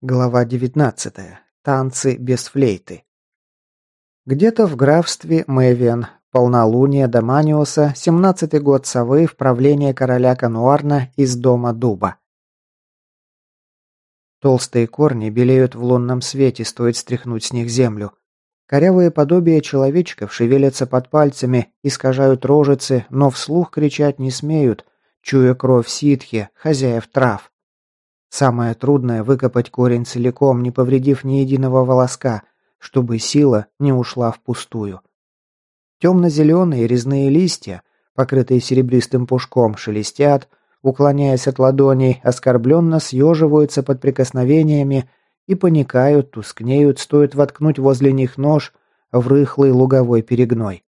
Глава 19. Танцы без флейты. Где-то в графстве Мэвиан, полнолуние Доманиуса, 17-й год совы в правлении короля Кануарна из дома дуба. Толстые корни белеют в лунном свете, стоит стряхнуть с них землю. Корявые подобия человечков шевелятся под пальцами, искажают рожицы, но вслух кричать не смеют, чуя кровь ситхи, хозяев трав. Самое трудное – выкопать корень целиком, не повредив ни единого волоска, чтобы сила не ушла впустую. Темно-зеленые резные листья, покрытые серебристым пушком, шелестят, уклоняясь от ладоней, оскорбленно съеживаются под прикосновениями и паникают, тускнеют, стоит воткнуть возле них нож в рыхлый луговой перегной.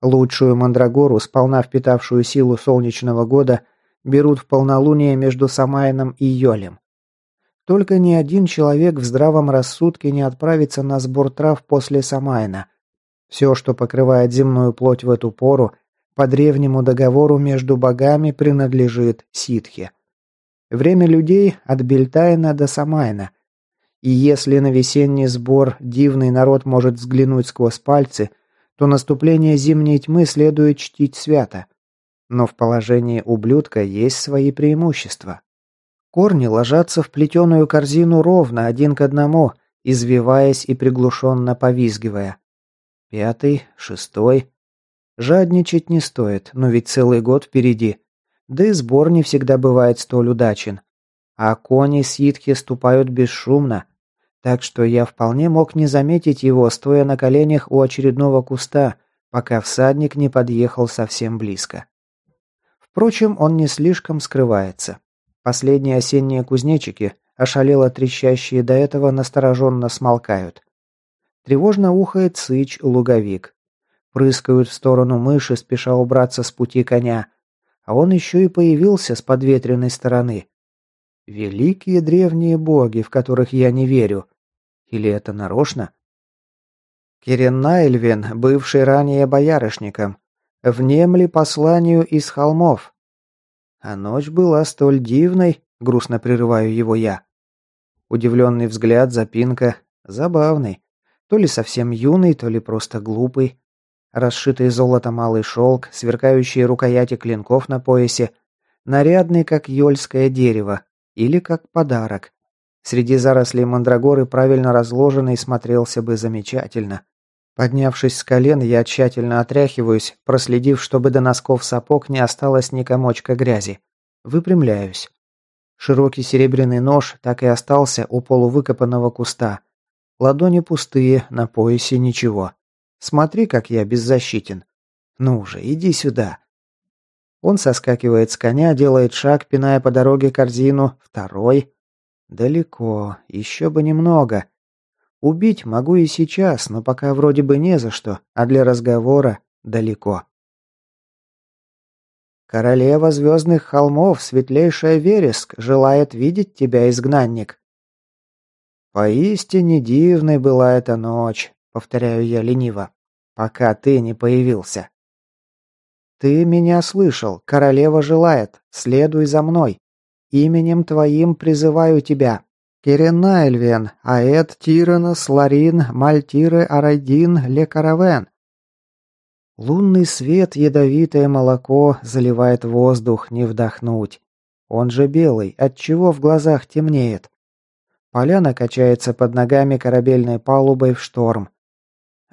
Лучшую мандрагору, сполна впитавшую силу солнечного года, берут в полнолуние между Самайном и Йолем. Только ни один человек в здравом рассудке не отправится на сбор трав после Самайна. Все, что покрывает земную плоть в эту пору, по древнему договору между богами принадлежит ситхе. Время людей от Бельтайна до Самайна. И если на весенний сбор дивный народ может взглянуть сквозь пальцы, то наступление зимней тьмы следует чтить свято. Но в положении ублюдка есть свои преимущества. Корни ложатся в плетеную корзину ровно, один к одному, извиваясь и приглушенно повизгивая. Пятый, шестой. Жадничать не стоит, но ведь целый год впереди. Да и сбор не всегда бывает столь удачен. А кони ситхи ступают бесшумно, так что я вполне мог не заметить его, стоя на коленях у очередного куста, пока всадник не подъехал совсем близко. Впрочем, он не слишком скрывается. Последние осенние кузнечики, ошалело трещащие до этого, настороженно смолкают. Тревожно ухает сыч-луговик. Прыскают в сторону мыши, спеша убраться с пути коня. А он еще и появился с подветренной стороны. Великие древние боги, в которых я не верю. Или это нарочно? Кирен Найльвин, бывший ранее боярышником, внемли посланию из холмов. А ночь была столь дивной, грустно прерываю его я. Удивленный взгляд, запинка, забавный. То ли совсем юный, то ли просто глупый. Расшитый золотом алый шелк, сверкающие рукояти клинков на поясе, нарядный, как ёльское дерево, или как подарок. Среди зарослей мандрагоры правильно разложенный смотрелся бы замечательно. Поднявшись с колен, я тщательно отряхиваюсь, проследив, чтобы до носков сапог не осталось ни комочка грязи. Выпрямляюсь. Широкий серебряный нож так и остался у полувыкопанного куста. Ладони пустые, на поясе ничего. Смотри, как я беззащитен. Ну же, иди сюда. Он соскакивает с коня, делает шаг, пиная по дороге корзину, второй. Далеко, еще бы немного. Убить могу и сейчас, но пока вроде бы не за что, а для разговора далеко. Королева звездных холмов, светлейшая Вереск, желает видеть тебя, изгнанник. Поистине дивной была эта ночь, повторяю я лениво, пока ты не появился. Ты меня слышал, королева желает, следуй за мной. Именем твоим призываю тебя, Киренна Аэт Тиранос, Ларин, Мальтиры, Арайдин, Лекаравен. Лунный свет, ядовитое молоко заливает воздух, не вдохнуть. Он же белый, отчего в глазах темнеет. Поляна качается под ногами корабельной палубой в шторм.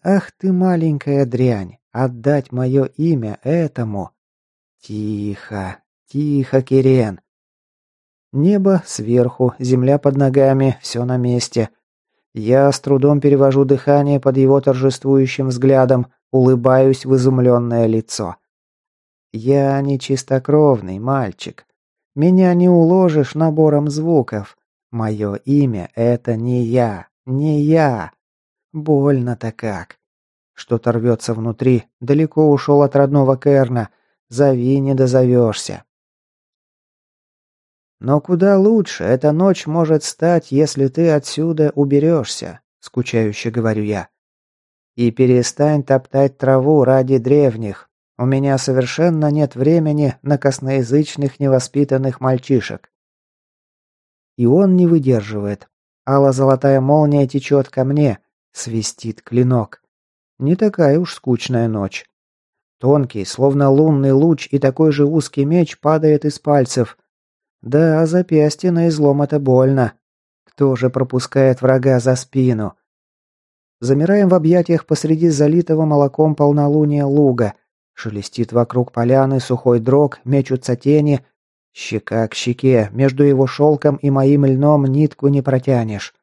Ах ты маленькая дрянь, отдать мое имя этому. Тихо, тихо, Кирен. Небо сверху, земля под ногами, все на месте. Я с трудом перевожу дыхание под его торжествующим взглядом, улыбаюсь в изумленное лицо. Я не чистокровный мальчик. Меня не уложишь набором звуков. Мое имя — это не я, не я. Больно-то как. Что-то рвется внутри, далеко ушел от родного Керна. Зови, не дозовешься. Но куда лучше эта ночь может стать, если ты отсюда уберешься, скучающе говорю я. И перестань топтать траву ради древних. У меня совершенно нет времени на косноязычных невоспитанных мальчишек. И он не выдерживает. Алла-золотая молния течет ко мне, свистит клинок. Не такая уж скучная ночь. Тонкий, словно лунный луч, и такой же узкий меч падает из пальцев. Да, запястье на излом это больно. Кто же пропускает врага за спину? Замираем в объятиях посреди залитого молоком полнолуния луга. Шелестит вокруг поляны сухой дрог, мечутся тени. Щека к щеке, между его шелком и моим льном нитку не протянешь.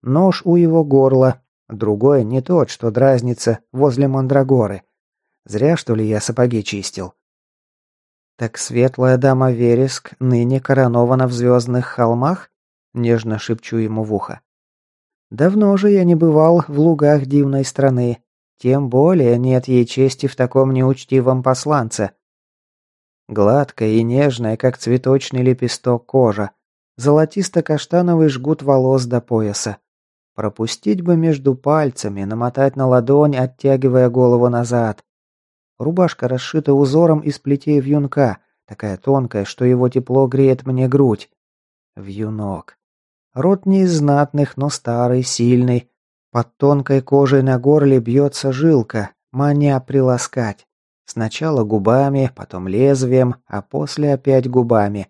Нож у его горла, другой не тот, что дразнится возле мандрагоры. Зря, что ли, я сапоги чистил. Так светлая дама Вереск ныне коронована в звездных холмах? Нежно шепчу ему в ухо. Давно же я не бывал в лугах дивной страны. Тем более нет ей чести в таком неучтивом посланце. Гладкая и нежная, как цветочный лепесток кожа. Золотисто-каштановый жгут волос до пояса. Пропустить бы между пальцами, намотать на ладонь, оттягивая голову назад. Рубашка расшита узором из плетей вьюнка, такая тонкая, что его тепло греет мне грудь. Вьюнок. Рот не из знатных, но старый, сильный. Под тонкой кожей на горле бьется жилка, маня приласкать. Сначала губами, потом лезвием, а после опять губами.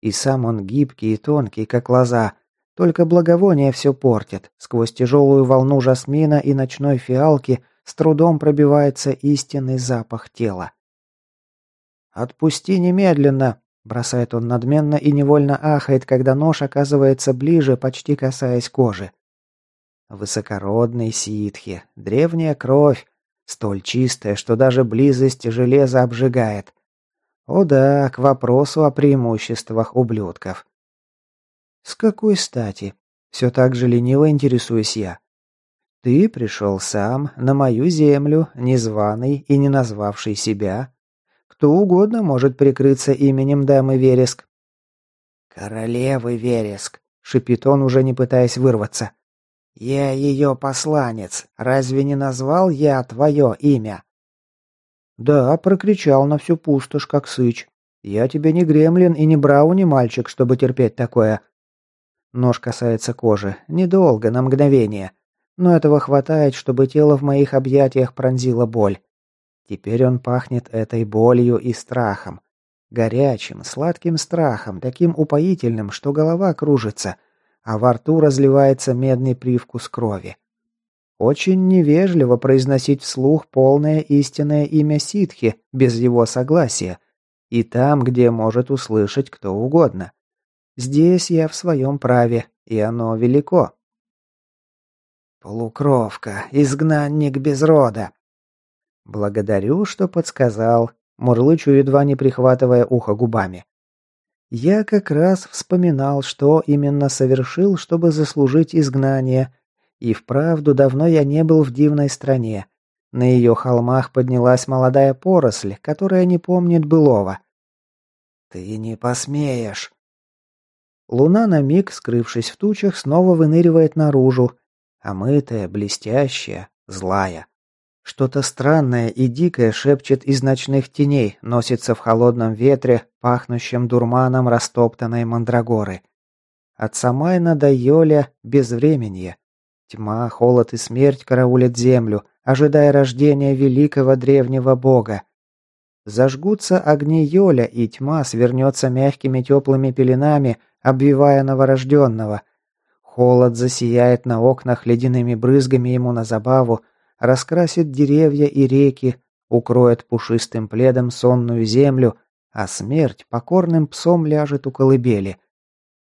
И сам он гибкий и тонкий, как лоза. Только благовоние все портит. Сквозь тяжелую волну жасмина и ночной фиалки с трудом пробивается истинный запах тела. «Отпусти немедленно!» Бросает он надменно и невольно ахает, когда нож оказывается ближе, почти касаясь кожи. Высокородный ситхи, древняя кровь, столь чистая, что даже близость железа обжигает. О да, к вопросу о преимуществах ублюдков. С какой стати? Все так же лениво интересуюсь я. Ты пришел сам на мою землю, незваный и не назвавший себя, кто угодно может прикрыться именем дамы Вереск. «Королевы Вереск», — шипит он, уже не пытаясь вырваться. «Я ее посланец. Разве не назвал я твое имя?» «Да», — прокричал на всю пустошь, как сыч. «Я тебе не гремлин и не брауни мальчик, чтобы терпеть такое». Нож касается кожи. Недолго, на мгновение. Но этого хватает, чтобы тело в моих объятиях пронзило боль. Теперь он пахнет этой болью и страхом. Горячим, сладким страхом, таким упоительным, что голова кружится, а во рту разливается медный привкус крови. Очень невежливо произносить вслух полное истинное имя ситхи без его согласия. И там, где может услышать кто угодно. Здесь я в своем праве, и оно велико. «Полукровка, изгнанник без рода», «Благодарю, что подсказал», — мурлычу, едва не прихватывая ухо губами. «Я как раз вспоминал, что именно совершил, чтобы заслужить изгнание. И вправду давно я не был в дивной стране. На ее холмах поднялась молодая поросль, которая не помнит былого». «Ты не посмеешь!» Луна на миг, скрывшись в тучах, снова выныривает наружу, омытая, блестящая, злая. Что-то странное и дикое шепчет из ночных теней, носится в холодном ветре, пахнущем дурманом растоптанной мандрагоры. От Самайна до Йоля безвременье. Тьма, холод и смерть караулят землю, ожидая рождения великого древнего бога. Зажгутся огни Йоля, и тьма свернется мягкими теплыми пеленами, обвивая новорожденного. Холод засияет на окнах ледяными брызгами ему на забаву, раскрасит деревья и реки, укроет пушистым пледом сонную землю, а смерть покорным псом ляжет у колыбели.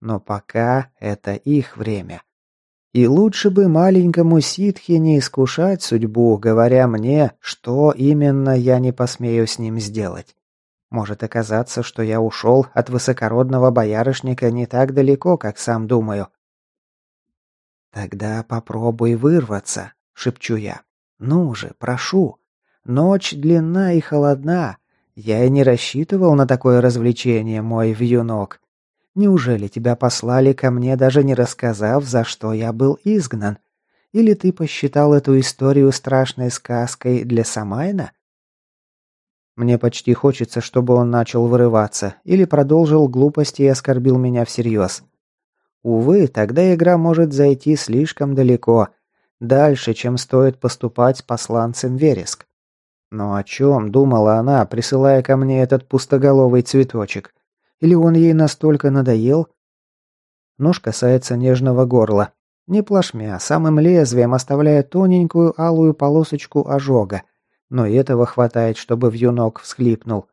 Но пока это их время. И лучше бы маленькому ситхе не искушать судьбу, говоря мне, что именно я не посмею с ним сделать. Может оказаться, что я ушел от высокородного боярышника не так далеко, как сам думаю. «Тогда попробуй вырваться», — шепчу я. «Ну же, прошу. Ночь длинна и холодна. Я и не рассчитывал на такое развлечение, мой вьюнок. Неужели тебя послали ко мне, даже не рассказав, за что я был изгнан? Или ты посчитал эту историю страшной сказкой для Самайна?» Мне почти хочется, чтобы он начал вырываться или продолжил глупости и оскорбил меня всерьез. Увы, тогда игра может зайти слишком далеко, дальше, чем стоит поступать с посланцем Вереск. Но о чем думала она, присылая ко мне этот пустоголовый цветочек? Или он ей настолько надоел? Нож касается нежного горла. Не плашмя, самым лезвием оставляя тоненькую алую полосочку ожога. Но и этого хватает, чтобы вьюнок всхлипнул.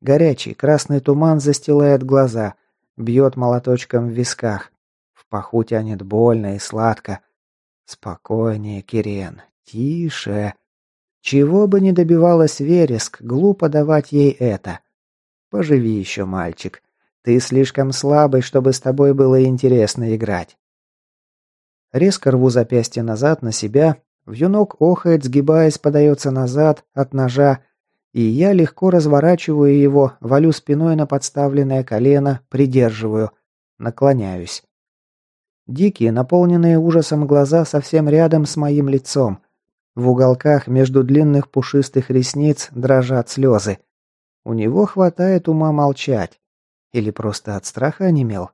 Горячий красный туман застилает глаза, бьет молоточком в висках. В паху тянет больно и сладко. Спокойнее, Кирен, тише. Чего бы ни добивалась Вереск, глупо давать ей это. Поживи еще, мальчик. Ты слишком слабый, чтобы с тобой было интересно играть. Резко рву запястье назад на себя. Вьюнок охает, сгибаясь, подается назад от ножа, и я легко разворачиваю его, валю спиной на подставленное колено, придерживаю, наклоняюсь. Дикие, наполненные ужасом глаза совсем рядом с моим лицом. В уголках между длинных пушистых ресниц дрожат слезы. У него хватает ума молчать. Или просто от страха онемел.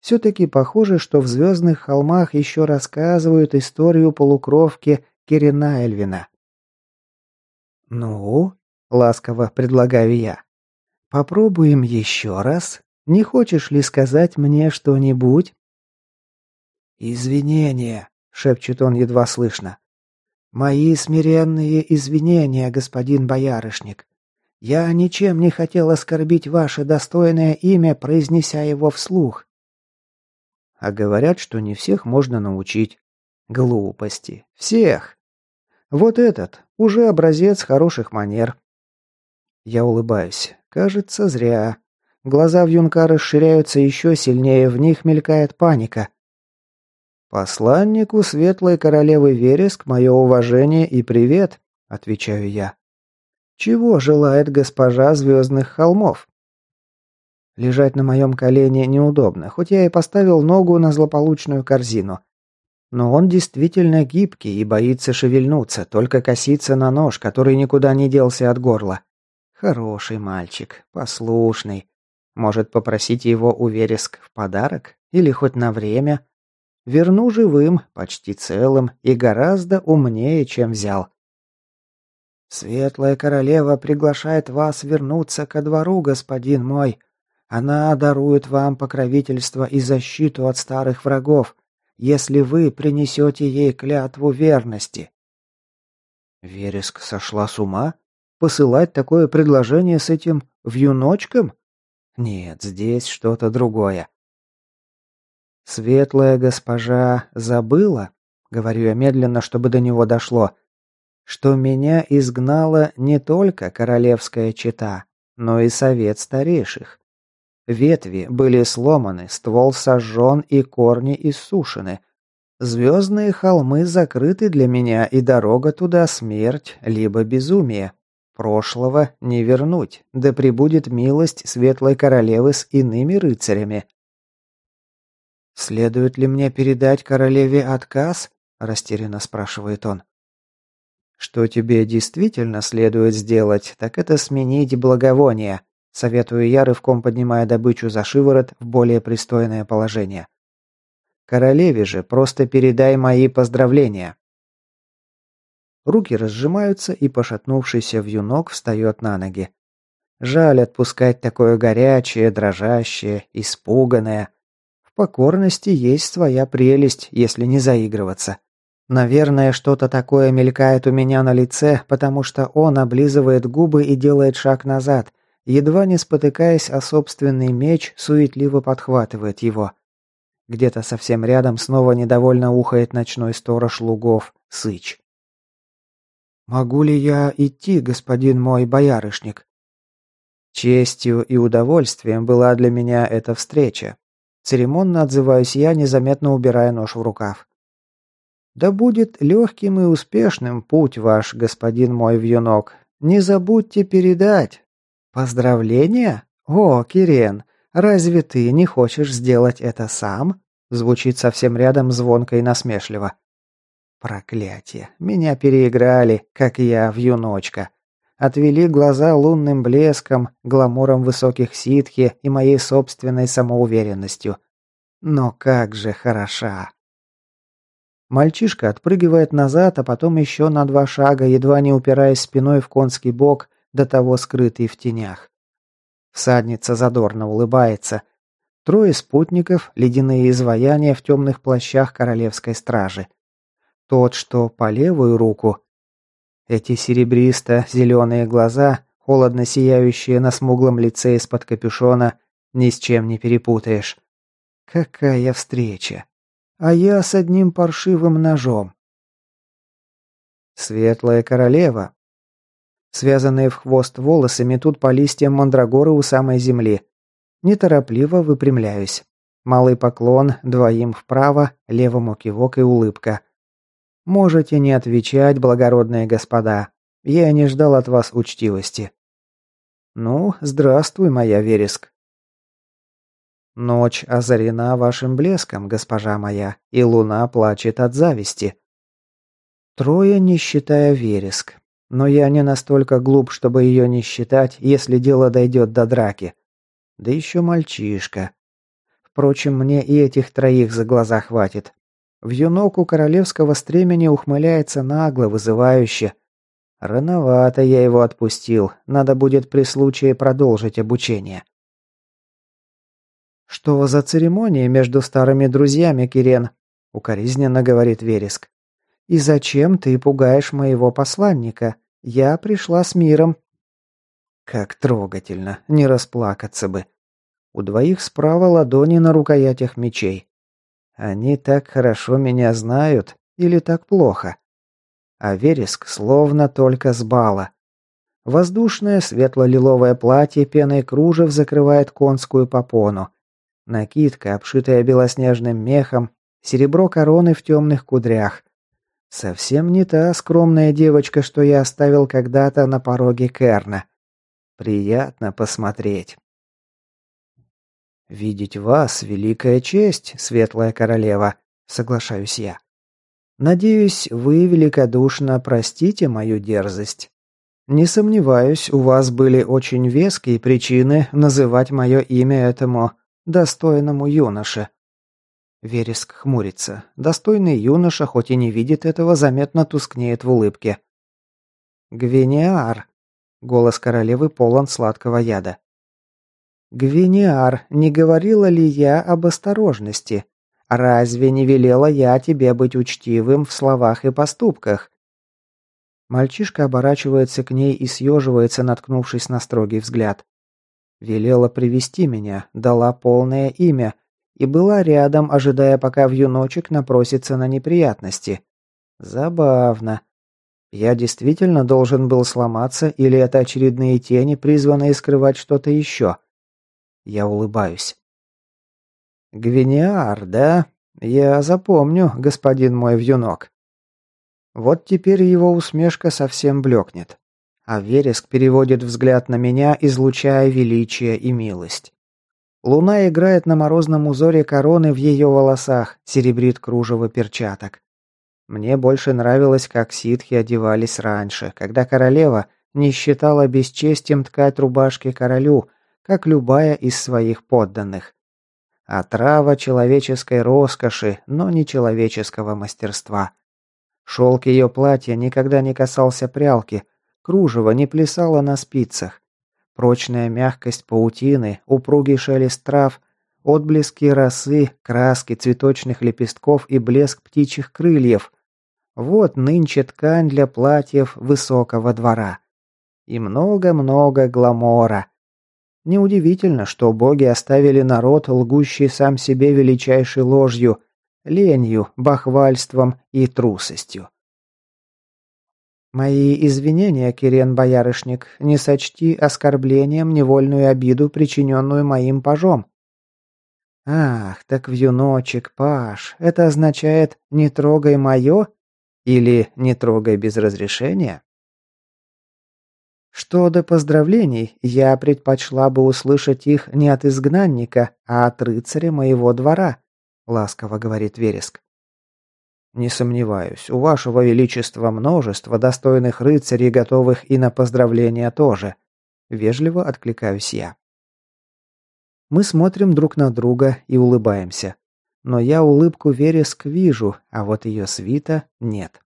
Все-таки похоже, что в «Звездных холмах» еще рассказывают историю полукровки Кирина Эльвина. «Ну?» – ласково предлагаю я. «Попробуем еще раз. Не хочешь ли сказать мне что-нибудь?» «Извинения», — шепчет он едва слышно. «Мои смиренные извинения, господин боярышник. Я ничем не хотел оскорбить ваше достойное имя, произнеся его вслух». А говорят, что не всех можно научить. Глупости. Всех. Вот этот, уже образец хороших манер. Я улыбаюсь. Кажется, зря. Глаза в юнка расширяются еще сильнее, в них мелькает паника. «Посланнику светлой королевы Вереск мое уважение и привет», — отвечаю я. «Чего желает госпожа Звездных холмов?» Лежать на моем колене неудобно, хоть я и поставил ногу на злополучную корзину. Но он действительно гибкий и боится шевельнуться, только косится на нож, который никуда не делся от горла. Хороший мальчик, послушный. Может попросить его у Вереск в подарок? Или хоть на время? Верну живым, почти целым и гораздо умнее, чем взял. Светлая королева приглашает вас вернуться ко двору, господин мой. Она дарует вам покровительство и защиту от старых врагов, если вы принесете ей клятву верности. Вереск сошла с ума? Посылать такое предложение с этим вьюночком? Нет, здесь что-то другое. «Светлая госпожа забыла?» — говорю я медленно, чтобы до него дошло. «Что меня изгнала не только королевская чета, но и совет старейших. Ветви были сломаны, ствол сожжен и корни иссушены. Звездные холмы закрыты для меня, и дорога туда смерть, либо безумие. Прошлого не вернуть, да пребудет милость светлой королевы с иными рыцарями, «Следует ли мне передать королеве отказ?» – растерянно спрашивает он. «Что тебе действительно следует сделать, так это сменить благовоние», – советую я, рывком поднимая добычу за шиворот в более пристойное положение. «Королеве же просто передай мои поздравления». Руки разжимаются, и пошатнувшийся вьюнок встает на ноги. Жаль отпускать такое горячее, дрожащее, испуганное. Покорности есть своя прелесть, если не заигрываться. Наверное, что-то такое мелькает у меня на лице, потому что он облизывает губы и делает шаг назад, едва не спотыкаясь о собственный меч, суетливо подхватывает его. Где-то совсем рядом снова недовольно ухает ночной сторож лугов, Сыч. «Могу ли я идти, господин мой боярышник?» Честью и удовольствием была для меня эта встреча. Церемонно отзываюсь я, незаметно убирая нож в рукав. «Да будет легким и успешным путь ваш, господин мой вьюнок. Не забудьте передать. Поздравления? О, Кирен, разве ты не хочешь сделать это сам?» Звучит совсем рядом звонко и насмешливо. Проклятие. Меня переиграли, как я, вьюночка. Отвели глаза лунным блеском, гламуром высоких ситхи и моей собственной самоуверенностью. Но как же хороша. Мальчишка отпрыгивает назад, а потом еще на два шага, едва не упираясь спиной в конский бок, до того скрытый в тенях. Всадница задорно улыбается. Трое спутников, ледяные изваяния в темных плащах королевской стражи. Тот, что по левую руку. Эти серебристо-зеленые глаза, холодно сияющие на смуглом лице из-под капюшона, ни с чем не перепутаешь. Какая встреча! А я с одним паршивым ножом. Светлая королева. Связанные в хвост волосы метут по листьям мандрагоры у самой земли. Неторопливо выпрямляюсь. Малый поклон, двоим вправо, левому кивок и улыбка. Можете не отвечать, благородные господа. Я не ждал от вас учтивости. Ну, здравствуй, моя вереск. Ночь озарена вашим блеском, госпожа моя, и луна плачет от зависти. Трое, не считая вереск. Но я не настолько глуп, чтобы ее не считать, если дело дойдет до драки. Да еще мальчишка. Впрочем, мне и этих троих за глаза хватит. В юноку королевского стремени ухмыляется нагло, вызывающе. Рановато я его отпустил, надо будет при случае продолжить обучение. «Что за церемония между старыми друзьями, Кирен?» — укоризненно говорит Вереск. «И зачем ты пугаешь моего посланника? Я пришла с миром». Как трогательно, не расплакаться бы. У двоих справа ладони на рукоятях мечей. Они так хорошо меня знают или так плохо? А вереск словно только с бала. Воздушное светло-лиловое платье пеной кружев закрывает конскую попону. Накидка, обшитая белоснежным мехом, серебро короны в темных кудрях. Совсем не та скромная девочка, что я оставил когда-то на пороге Керна. Приятно посмотреть. «Видеть вас — великая честь, светлая королева», — соглашаюсь я. «Надеюсь, вы великодушно простите мою дерзость. Не сомневаюсь, у вас были очень веские причины называть мое имя этому достойному юноше». Вереск хмурится. Достойный юноша, хоть и не видит этого, заметно тускнеет в улыбке. «Гвиниар», — голос королевы полон сладкого яда. «Гвиниар, не говорила ли я об осторожности? Разве не велела я тебе быть учтивым в словах и поступках?» Мальчишка оборачивается к ней и съеживается, наткнувшись на строгий взгляд. Велела привести меня, дала полное имя и была рядом, ожидая, пока вьюночек напросится на неприятности. Забавно. Я действительно должен был сломаться, или это очередные тени, призванные скрывать что-то еще? Я улыбаюсь. «Гвиниар, да? Я запомню, господин мой вьюнок». Вот теперь его усмешка совсем блекнет. А Вереск переводит взгляд на меня, излучая величие и милость. Луна играет на морозном узоре короны в ее волосах, серебрит кружево перчаток. Мне больше нравилось, как ситхи одевались раньше, когда королева не считала бесчестием ткать рубашки королю, как любая из своих подданных. Отрава человеческой роскоши, но не человеческого мастерства. Шелк ее платья никогда не касался прялки, кружево не плясало на спицах. Прочная мягкость паутины, упругий шелест трав, отблески росы, краски цветочных лепестков и блеск птичьих крыльев. Вот нынче ткань для платьев высокого двора. И много-много гламора. Неудивительно, что боги оставили народ, лгущий сам себе величайшей ложью, ленью, бахвальством и трусостью. «Мои извинения, Кирен Боярышник, не сочти оскорблением невольную обиду, причиненную моим пажом». «Ах, так вьюночек, паж, это означает «не трогай мое» или «не трогай без разрешения»?» Что до поздравлений, я предпочла бы услышать их не от изгнанника, а от рыцаря моего двора, ласково говорит Вереск. Не сомневаюсь, у вашего величества множество достойных рыцарей, готовых и на поздравления тоже, вежливо откликаюсь я. Мы смотрим друг на друга и улыбаемся. но я улыбку Вереск вижу, а вот ее свита нет.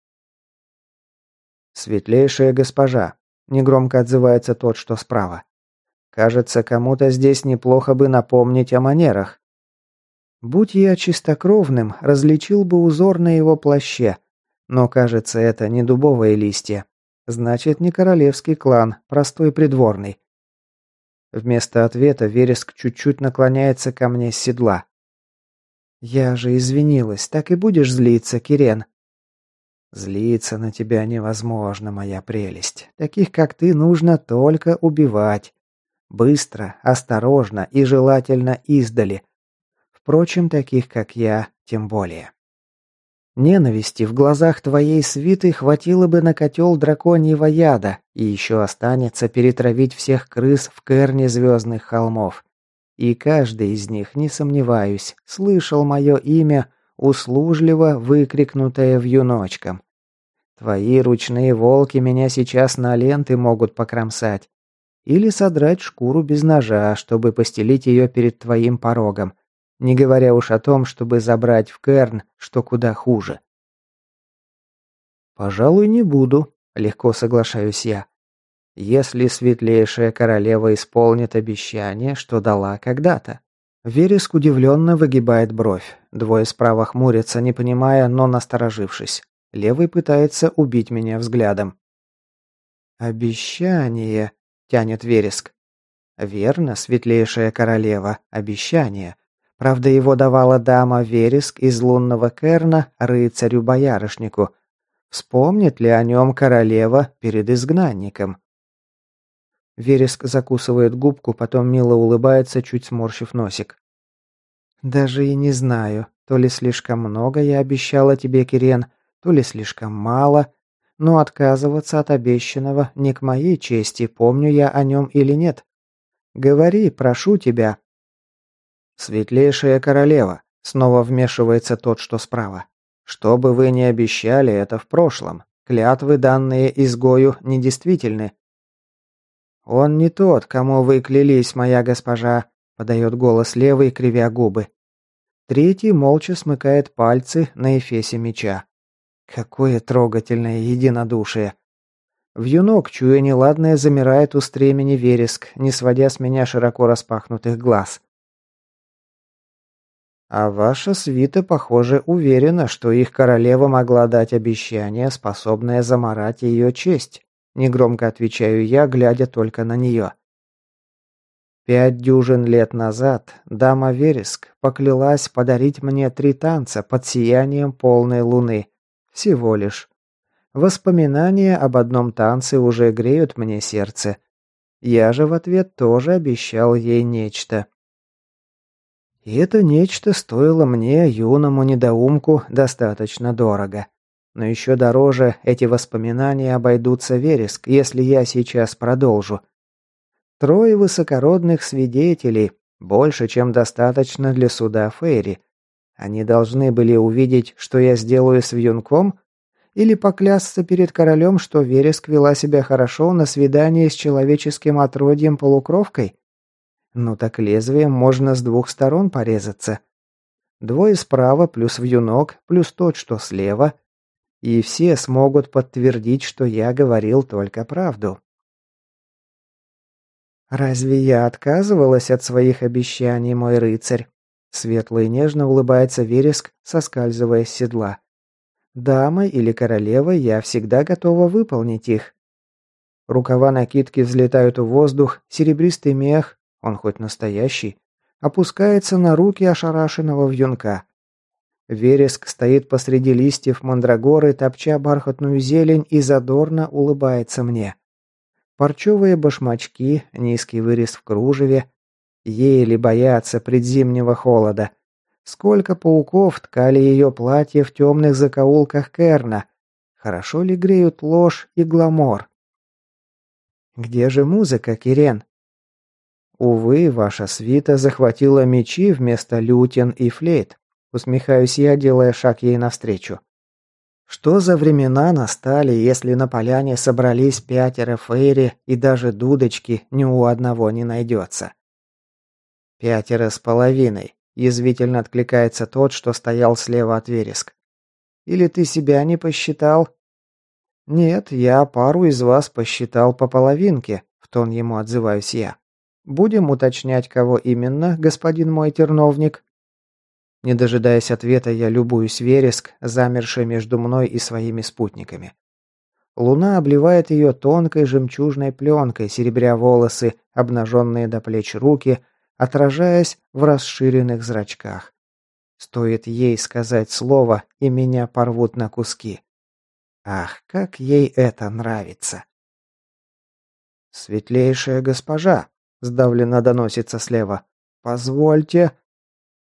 «Светлейшая госпожа», — негромко отзывается тот, что справа. «Кажется, кому-то здесь неплохо бы напомнить о манерах». Будь я чистокровным, различил бы узор на его плаще, но, кажется, это не дубовые листья. Значит, не королевский клан, простой придворный. Вместо ответа Вереск чуть-чуть наклоняется ко мне с седла. «Я же извинилась, так и будешь злиться, Кирен?» Злиться на тебя невозможно, моя прелесть. Таких, как ты, нужно только убивать. Быстро, осторожно и желательно издали. Впрочем, таких, как я, тем более. Ненависти в глазах твоей свиты хватило бы на котел драконьего яда, и еще останется перетравить всех крыс в керне звездных холмов. И каждый из них, не сомневаюсь, слышал мое имя услужливо выкрикнутое вьюночком. Твои ручные волки меня сейчас на ленты могут покромсать. Или содрать шкуру без ножа, чтобы постелить ее перед твоим порогом. Не говоря уж о том, чтобы забрать в Керн, что куда хуже. «Пожалуй, не буду», — легко соглашаюсь я. «Если светлейшая королева исполнит обещание, что дала когда-то». Вереск удивленно выгибает бровь. Двое справа хмурятся, не понимая, но насторожившись. Левый пытается убить меня взглядом. «Обещание», — тянет Вереск. «Верно, светлейшая королева, обещание. Правда, его давала дама Вереск из лунного Керна рыцарю-боярышнику. Вспомнит ли о нем королева перед изгнанником?» Вереск закусывает губку, потом мило улыбается, чуть сморщив носик. «Даже и не знаю, то ли слишком много я обещала тебе, Кирен, то ли слишком мало, но отказываться от обещанного не к моей чести, помню я о нем или нет. Говори, прошу тебя». «Светлейшая королева», — снова вмешивается тот, что справа. «Что бы вы ни обещали, это в прошлом. Клятвы, данные изгою, недействительны. «Он не тот, кому вы клялись, моя госпожа», — подает голос левый, кривя губы. Третий молча смыкает пальцы на эфесе меча. Какое трогательное единодушие. Вьюнок, чуя неладное, замирает у стремени вереск, не сводя с меня широко распахнутых глаз. А ваша свита, похоже, уверена, что их королева могла дать обещание, способное заморать ее честь. Негромко отвечаю я, глядя только на нее. Пять дюжин лет назад дама Вереск поклялась подарить мне три танца под сиянием полной луны. Всего лишь. Воспоминания об одном танце уже греют мне сердце. Я же в ответ тоже обещал ей нечто. И это нечто стоило мне, юному недоумку, достаточно дорого. Но еще дороже эти воспоминания обойдутся вереск, если я сейчас продолжу. Трое высокородных свидетелей, больше, чем достаточно для суда Фейри. Они должны были увидеть, что я сделаю с вьюнком, или поклясться перед королем, что Вереск вела себя хорошо на свидании с человеческим отродьем-полукровкой? Ну так лезвием можно с двух сторон порезаться. Двое справа плюс вьюнок, плюс тот, что слева – и все смогут подтвердить, что я говорил только правду. «Разве я отказывалась от своих обещаний, мой рыцарь?» Светло и нежно улыбается Вереск, соскальзывая с седла. «Дамой или королевой я всегда готова выполнить их». Рукава накидки взлетают в воздух, серебристый мех, он хоть настоящий, опускается на руки ошарашенного вьюнка. Вереск стоит посреди листьев мандрагоры, топча бархатную зелень и задорно улыбается мне. Парчевые башмачки, низкий вырез в кружеве. Еле боятся предзимнего холода. Сколько пауков ткали ее платье в темных закоулках Керна. Хорошо ли греют ложь и гламор? Где же музыка, Кирен? Увы, ваша свита захватила мечи вместо лютен и флейт. Усмехаюсь я, делая шаг ей навстречу. Что за времена настали, если на поляне собрались пятеро фейри и даже дудочки ни у одного не найдется? Пятеро с половиной. Язвительно откликается тот, что стоял слева от вереск. «Или ты себя не посчитал?» «Нет, я пару из вас посчитал по половинке», — в тон ему отзываюсь я. «Будем уточнять, кого именно, господин мой терновник?» Не дожидаясь ответа, я любуюсь вереск, замерший между мной и своими спутниками. Луна обливает ее тонкой жемчужной пленкой, серебря волосы, обнаженные до плеч руки, отражаясь в расширенных зрачках. Стоит ей сказать слово, и меня порвут на куски. Ах, как ей это нравится! «Светлейшая госпожа!» — сдавленно доносится слева. «Позвольте...»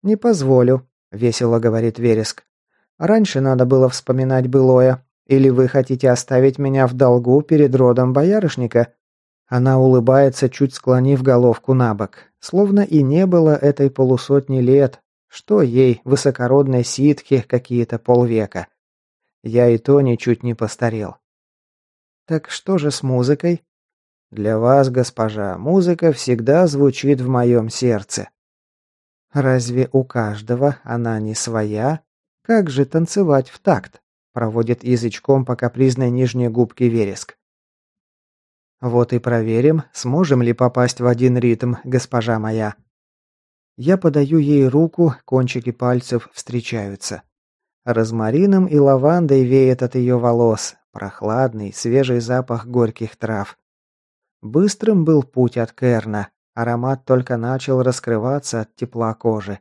«Не позволю», — весело говорит Вереск. «Раньше надо было вспоминать былое. Или вы хотите оставить меня в долгу перед родом боярышника?» Она улыбается, чуть склонив головку на бок. Словно и не было этой полусотни лет. Что ей, высокородной ситхи, какие-то полвека. Я и то ничуть не постарел. «Так что же с музыкой?» «Для вас, госпожа, музыка всегда звучит в моем сердце». «Разве у каждого она не своя? Как же танцевать в такт?» Проводит язычком по капризной нижней губке вереск. «Вот и проверим, сможем ли попасть в один ритм, госпожа моя». Я подаю ей руку, кончики пальцев встречаются. Розмарином и лавандой веет от ее волос, прохладный, свежий запах горьких трав. Быстрым был путь от Керна, аромат только начал раскрываться от тепла кожи.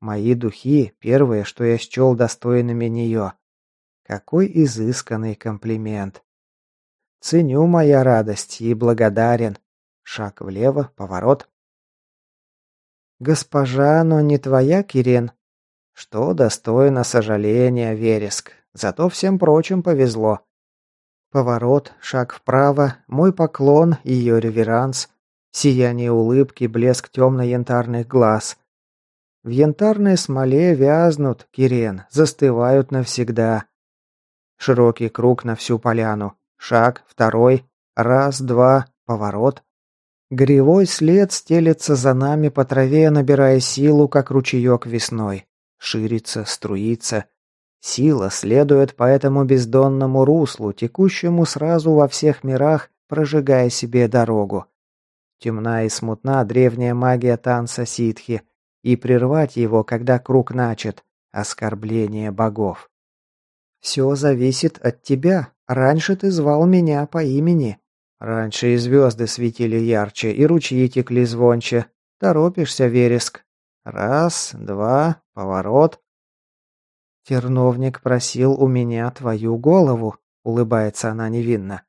Мои духи – первые, что я счел достойными нее. Какой изысканный комплимент. Ценю моя радость и благодарен. Шаг влево, поворот. Госпожа, но не твоя, Кирен, что достойно сожаления, Вереск. Зато всем прочим повезло. Поворот, шаг вправо, мой поклон, ее реверанс, сияние улыбки, блеск темно-янтарных глаз. В янтарной смоле вязнут, Кирен, застывают навсегда. Широкий круг на всю поляну. Шаг, второй, раз, два, поворот. Гривой след стелется за нами по траве, набирая силу, как ручеек весной ширится, струится. Сила следует по этому бездонному руслу, текущему сразу во всех мирах, прожигая себе дорогу. Темна и смутна древняя магия танца ситхи, и прервать его, когда круг начат, оскорбление богов. «Все зависит от тебя. Раньше ты звал меня по имени. Раньше и звезды светили ярче, и ручьи текли звонче. Торопишься, вереск. Раз, два, поворот. Терновник просил у меня твою голову, улыбается она невинно.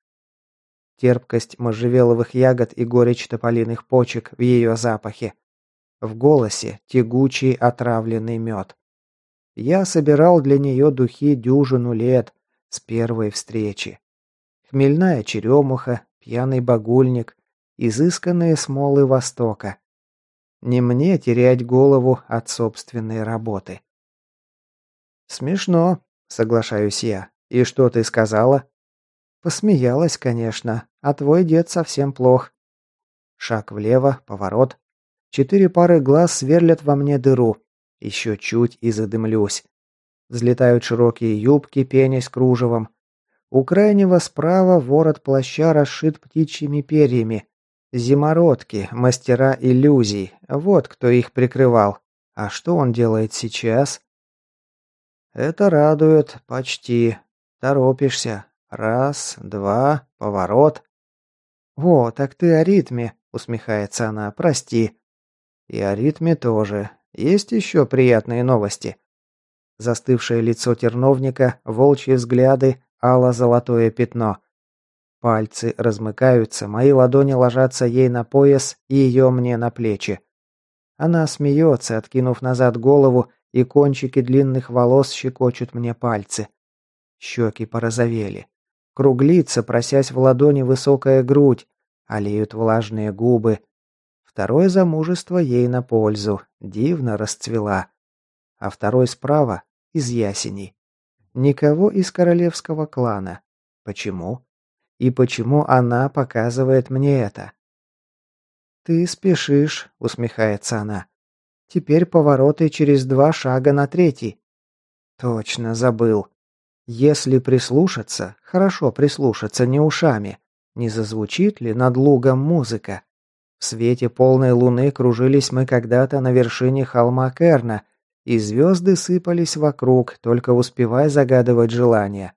Терпкость можжевеловых ягод и горечь тополиных почек в ее запахе. В голосе тягучий отравленный мед. Я собирал для нее духи дюжину лет с первой встречи. Хмельная черемуха, пьяный багульник, изысканные смолы Востока. Не мне терять голову от собственной работы. Смешно, соглашаюсь я. И что ты сказала? Посмеялась, конечно, а твой дед совсем плох. Шаг влево, поворот. Четыре пары глаз сверлят во мне дыру. Еще чуть и задымлюсь. Взлетают широкие юбки, пенясь кружевом. У крайнего справа ворот плаща расшит птичьими перьями. Зимородки, мастера иллюзий, вот кто их прикрывал. А что он делает сейчас? Это радует, почти. Торопишься. Раз, два, поворот. «О, так ты о ритме», — усмехается она, — «прости». «И о ритме тоже. Есть еще приятные новости». Застывшее лицо терновника, волчьи взгляды, ало-золотое пятно. Пальцы размыкаются, мои ладони ложатся ей на пояс и ее мне на плечи. Она смеется, откинув назад голову, и кончики длинных волос щекочут мне пальцы. Щеки порозовели. Круглится, просясь в ладони высокая грудь, олеют влажные губы. Второе замужество ей на пользу, дивно расцвела. А второй справа — из ясеней. Никого из королевского клана. Почему? И почему она показывает мне это? «Ты спешишь», — усмехается она. Теперь повороты через два шага на третий. Точно, забыл. Если прислушаться, хорошо прислушаться не ушами, не зазвучит ли над лугом музыка? В свете полной луны кружились мы когда-то на вершине холма Керна, и звезды сыпались вокруг, только успевая загадывать желания.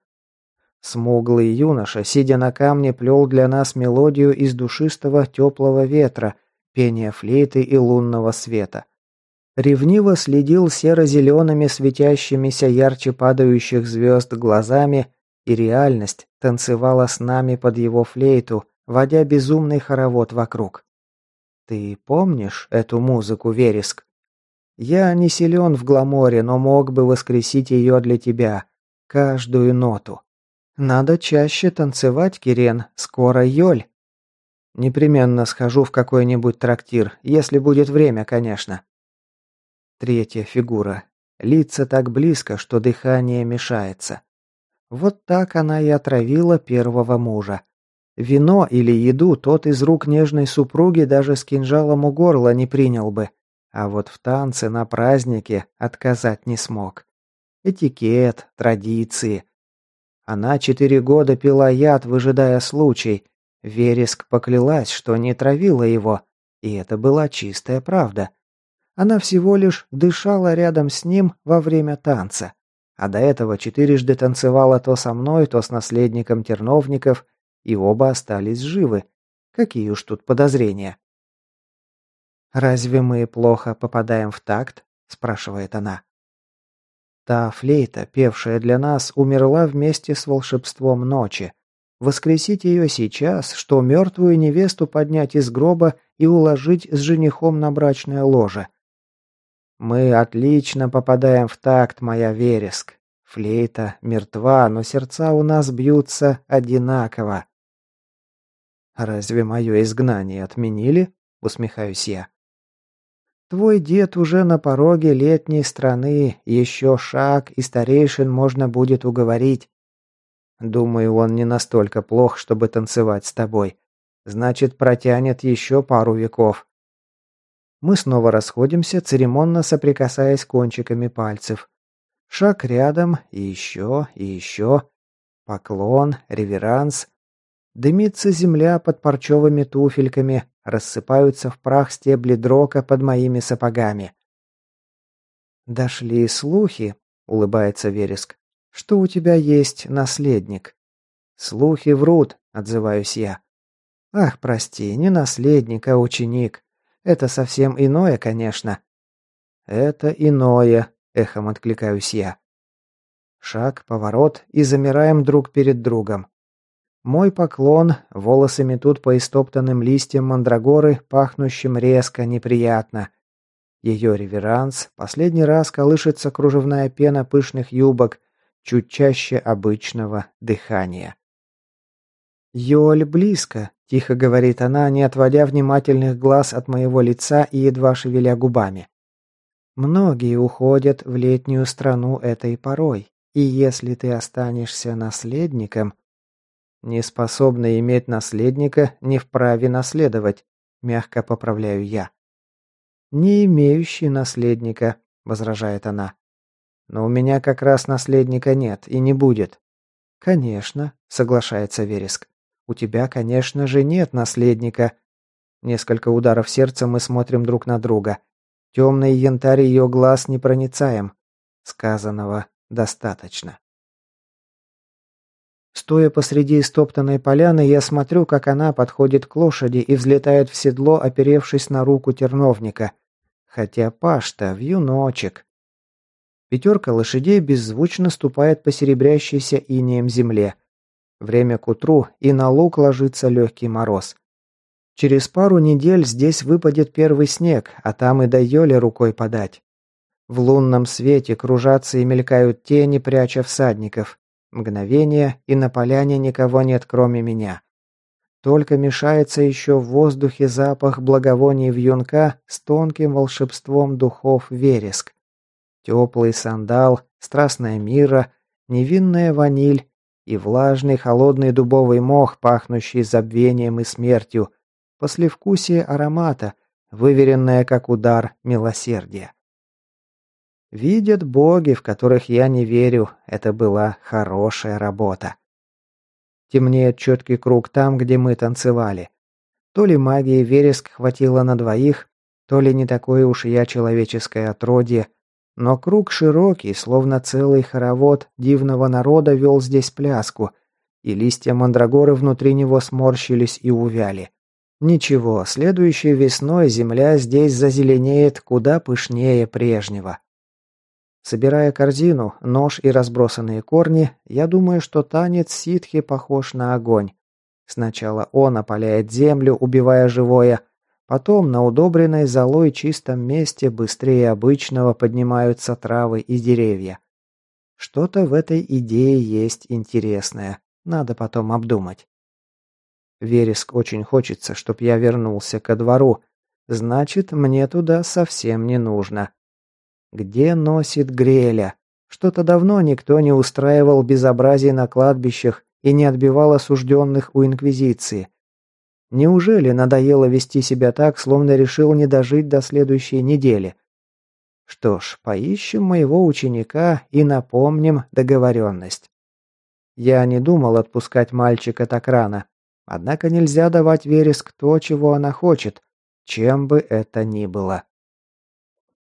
Смуглый юноша, сидя на камне, плел для нас мелодию из душистого теплого ветра, пения флейты и лунного света. Ревниво следил серо-зелеными светящимися ярче падающих звезд глазами, и реальность танцевала с нами под его флейту, водя безумный хоровод вокруг. Ты помнишь эту музыку, Вереск? Я не силен в гламоре, но мог бы воскресить ее для тебя. Каждую ноту. Надо чаще танцевать, Кирен, скоро Йоль. Непременно схожу в какой-нибудь трактир, если будет время, конечно. Третья фигура. Лица так близко, что дыхание мешается. Вот так она и отравила первого мужа. Вино или еду тот из рук нежной супруги даже с кинжалом у горла не принял бы. А вот в танце на празднике отказать не смог. Этикет, традиции. Она четыре года пила яд, выжидая случай. Вереск поклялась, что не травила его. И это была чистая правда. Она всего лишь дышала рядом с ним во время танца. А до этого четырежды танцевала то со мной, то с наследником терновников – и оба остались живы. Какие уж тут подозрения. «Разве мы плохо попадаем в такт?» – спрашивает она. Та флейта, певшая для нас, умерла вместе с волшебством ночи. Воскресить ее сейчас, что мертвую невесту поднять из гроба и уложить с женихом на брачное ложе. Мы отлично попадаем в такт, моя вереск. Флейта мертва, но сердца у нас бьются одинаково. «Разве мое изгнание отменили?» – усмехаюсь я. «Твой дед уже на пороге летней страны, еще шаг, и старейшин можно будет уговорить. Думаю, он не настолько плох, чтобы танцевать с тобой. Значит, протянет еще пару веков». Мы снова расходимся, церемонно соприкасаясь кончиками пальцев. Шаг рядом, и еще, и еще. Поклон, реверанс – Дымится земля под парчевыми туфельками, рассыпаются в прах стебли дрока под моими сапогами. «Дошли слухи», — улыбается Вереск, — «что у тебя есть наследник». «Слухи врут», — отзываюсь я. «Ах, прости, не наследник, а ученик. Это совсем иное, конечно». «Это иное», — эхом откликаюсь я. Шаг, поворот и замираем друг перед другом. Мой поклон, волосы метут по истоптанным листьям мандрагоры, пахнущим резко, неприятно. Ее реверанс, последний раз колышется кружевная пена пышных юбок, чуть чаще обычного дыхания. «Йоль близко», — тихо говорит она, не отводя внимательных глаз от моего лица и едва шевеля губами. «Многие уходят в летнюю страну этой порой, и если ты останешься наследником, не способный иметь наследника, не вправе наследовать, мягко поправляю я. Не имеющий наследника, возражает она. Но у меня как раз наследника нет и не будет. Конечно, соглашается Вереск. У тебя, конечно же, нет наследника. Несколько ударов сердца мы смотрим друг на друга. Темный янтарь ее глаз непроницаем. Сказанного достаточно. Стоя посреди истоптанной поляны, я смотрю, как она подходит к лошади и взлетает в седло, оперевшись на руку терновника. Хотя пашта, вьюночек. Пятерка лошадей беззвучно ступает по серебрящейся инеем земле. Время к утру, и на луг ложится легкий мороз. Через пару недель здесь выпадет первый снег, а там и до Йоли рукой подать. В лунном свете кружатся и мелькают тени, пряча всадников. Мгновение, и на поляне никого нет, кроме меня. Только мешается еще в воздухе запах благовоний вьюнка с тонким волшебством духов вереск. Теплый сандал, страстная мира, невинная ваниль и влажный холодный дубовый мох, пахнущий забвением и смертью, послевкусие аромата, выверенное как удар милосердия. Видят боги, в которых я не верю, это была хорошая работа. Темнеет четкий круг там, где мы танцевали. То ли магии вереск хватило на двоих, то ли не такое уж я человеческое отродье, но круг широкий, словно целый хоровод дивного народа вел здесь пляску, и листья мандрагоры внутри него сморщились и увяли. Ничего, следующей весной земля здесь зазеленеет куда пышнее прежнего. Собирая корзину, нож и разбросанные корни, я думаю, что танец ситхи похож на огонь. Сначала он опаляет землю, убивая живое, потом на удобренной золой чистом месте быстрее обычного поднимаются травы и деревья. Что-то в этой идее есть интересное, надо потом обдумать. Вереск очень хочется, чтоб я вернулся ко двору, значит, мне туда совсем не нужно. Где носит Греля? Что-то давно никто не устраивал безобразий на кладбищах и не отбивал осужденных у Инквизиции. Неужели надоело вести себя так, словно решил не дожить до следующей недели? Что ж, поищем моего ученика и напомним договоренность. Я не думал отпускать мальчика так рано. Однако нельзя давать Вереск то, чего она хочет, чем бы это ни было.